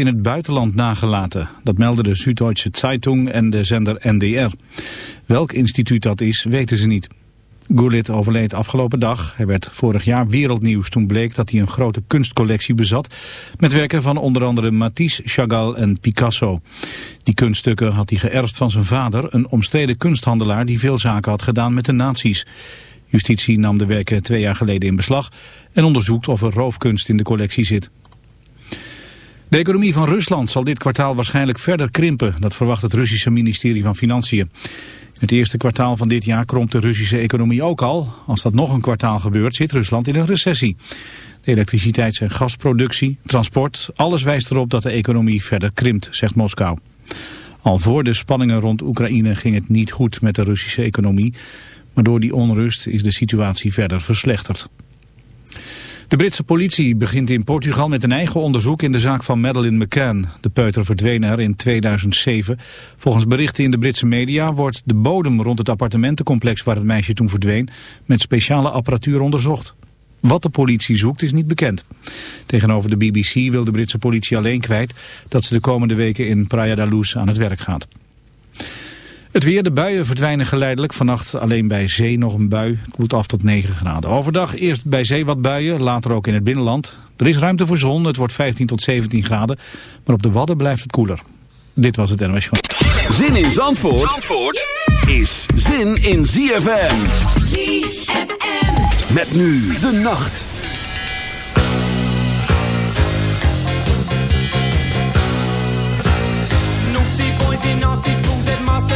in het buitenland nagelaten. Dat melden de Süddeutsche Zeitung en de zender NDR. Welk instituut dat is, weten ze niet. Gullit overleed afgelopen dag. Hij werd vorig jaar wereldnieuws toen bleek dat hij een grote kunstcollectie bezat... met werken van onder andere Matisse, Chagall en Picasso. Die kunststukken had hij geërfd van zijn vader, een omstreden kunsthandelaar... die veel zaken had gedaan met de nazi's. Justitie nam de werken twee jaar geleden in beslag... en onderzoekt of er roofkunst in de collectie zit. De economie van Rusland zal dit kwartaal waarschijnlijk verder krimpen. Dat verwacht het Russische ministerie van Financiën. In het eerste kwartaal van dit jaar krompt de Russische economie ook al. Als dat nog een kwartaal gebeurt, zit Rusland in een recessie. De elektriciteits- en gasproductie, transport, alles wijst erop dat de economie verder krimpt, zegt Moskou. Al voor de spanningen rond Oekraïne ging het niet goed met de Russische economie. Maar door die onrust is de situatie verder verslechterd. De Britse politie begint in Portugal met een eigen onderzoek in de zaak van Madeleine McCann. De peuter verdween er in 2007. Volgens berichten in de Britse media wordt de bodem rond het appartementencomplex waar het meisje toen verdween met speciale apparatuur onderzocht. Wat de politie zoekt is niet bekend. Tegenover de BBC wil de Britse politie alleen kwijt dat ze de komende weken in Praia da Luz aan het werk gaat. Het weer, de buien verdwijnen geleidelijk. Vannacht alleen bij zee nog een bui. Het koelt af tot 9 graden. Overdag eerst bij zee wat buien, later ook in het binnenland. Er is ruimte voor zon, het wordt 15 tot 17 graden. Maar op de Wadden blijft het koeler. Dit was het NOS Show. Zin in Zandvoort, Zandvoort is zin in ZFM. ZFM. Met nu de nacht. Naughty boys in nasty schools, headmasters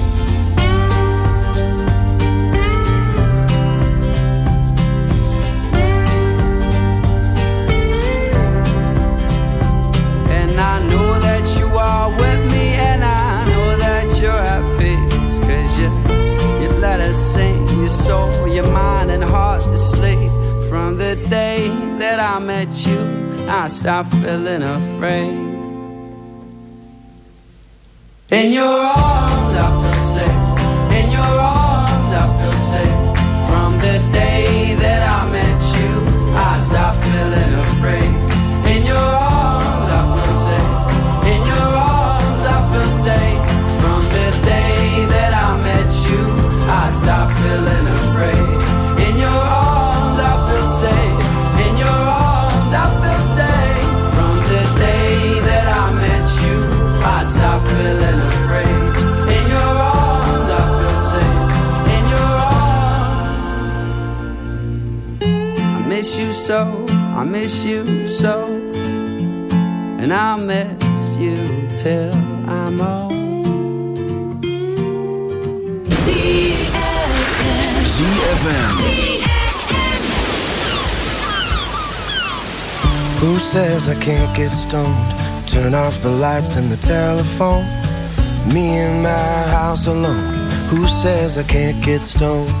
Stopped feeling afraid. In your arms, so. I miss you so. And I'll miss you till I'm old. ZFM. Who says I can't get stoned? Turn off the lights and the telephone. Me in my house alone. Who says I can't get stoned?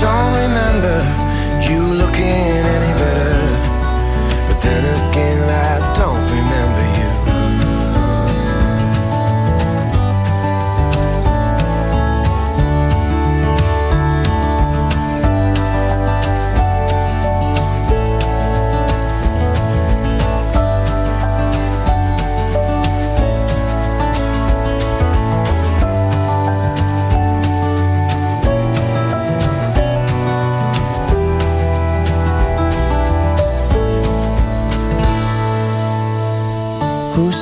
don't remember you looking any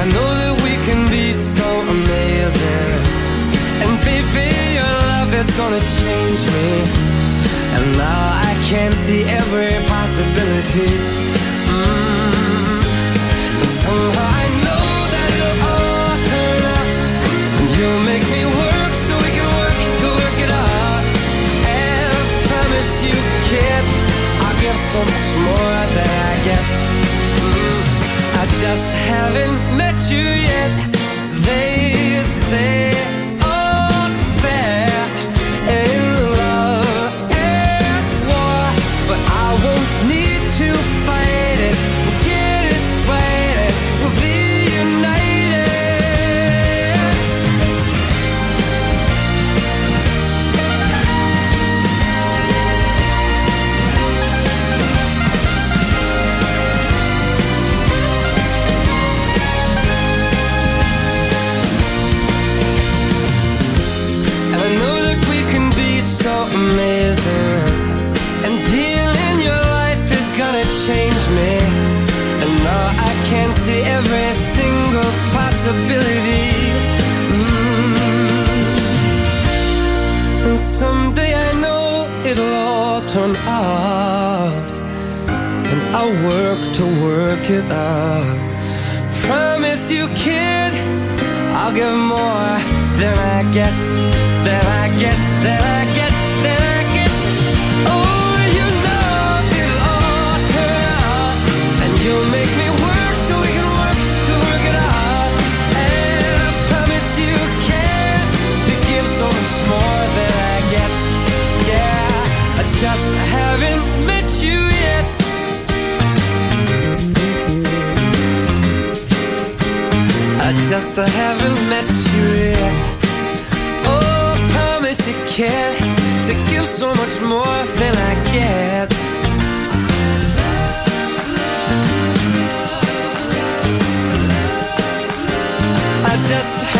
I know that we can be so amazing. And baby, your love is gonna change me. And now I can see every possibility. Mm. -hmm. Somehow just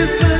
I go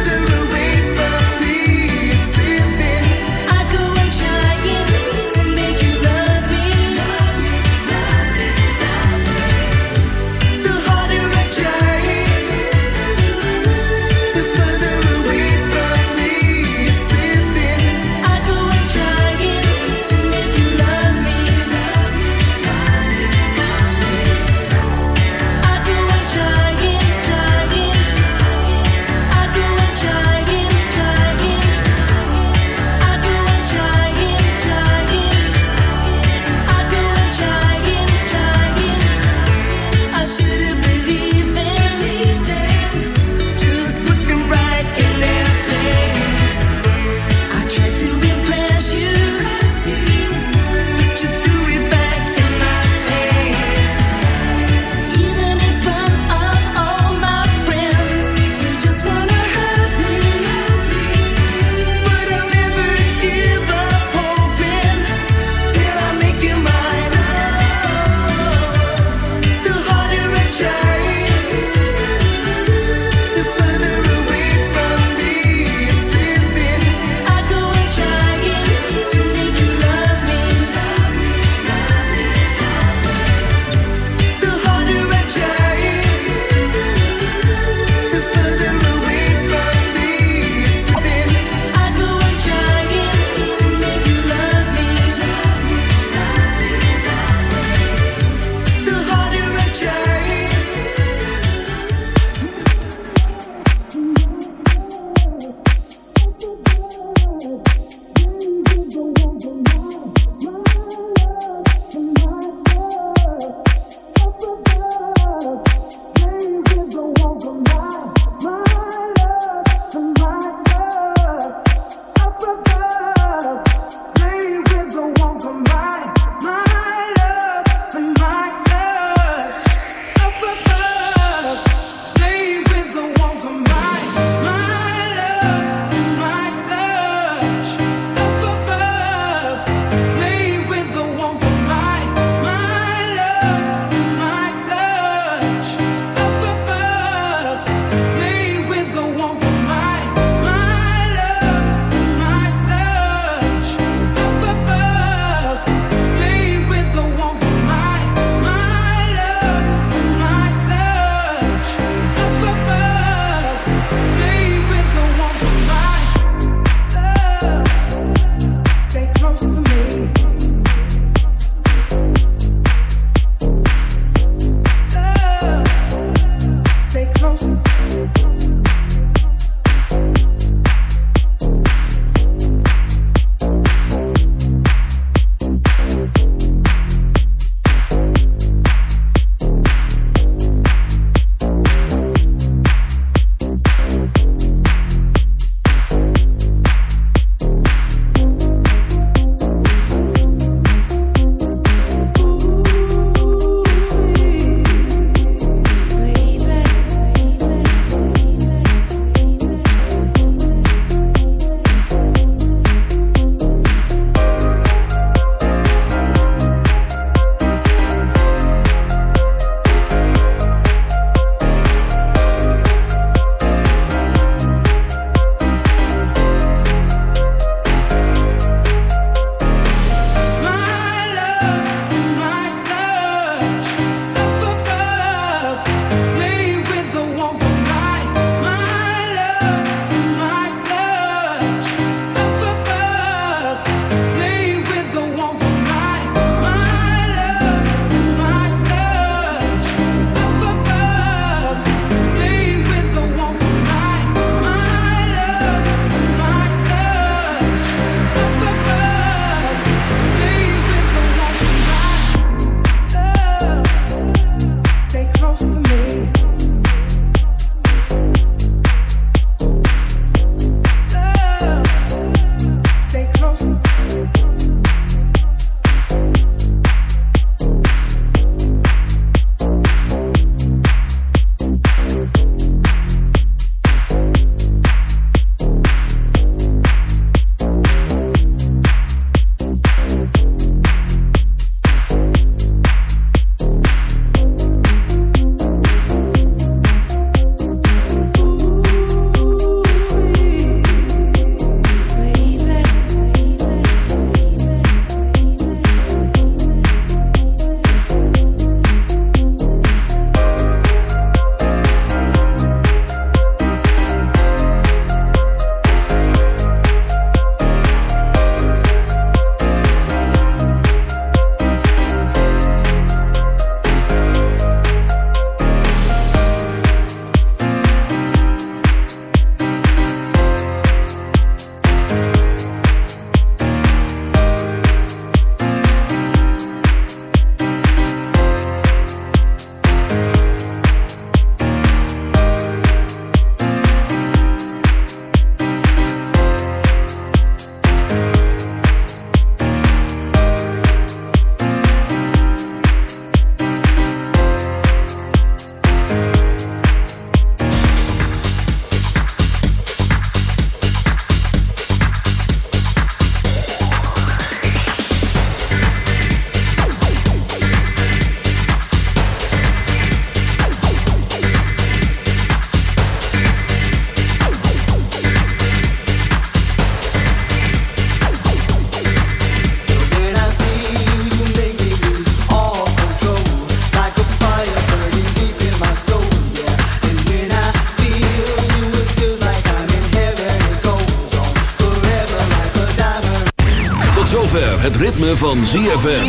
van ZFM.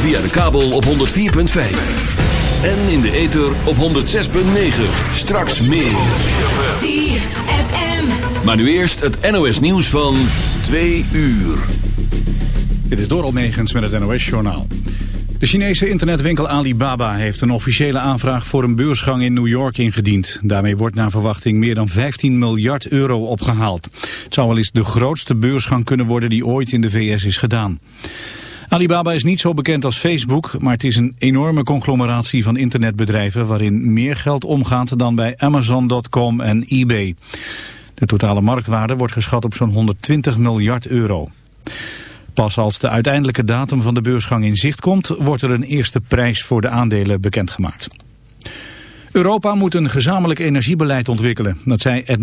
Via de kabel op 104.5. En in de ether op 106.9. Straks meer. ZFM. Maar nu eerst het NOS nieuws van 2 uur. Dit is Doral Megens met het NOS-journaal. De Chinese internetwinkel Alibaba heeft een officiële aanvraag voor een beursgang in New York ingediend. Daarmee wordt naar verwachting meer dan 15 miljard euro opgehaald. Zou wel eens de grootste beursgang kunnen worden die ooit in de VS is gedaan. Alibaba is niet zo bekend als Facebook, maar het is een enorme conglomeratie van internetbedrijven waarin meer geld omgaat dan bij Amazon.com en eBay. De totale marktwaarde wordt geschat op zo'n 120 miljard euro. Pas als de uiteindelijke datum van de beursgang in zicht komt, wordt er een eerste prijs voor de aandelen bekendgemaakt. Europa moet een gezamenlijk energiebeleid ontwikkelen. Dat zei Ed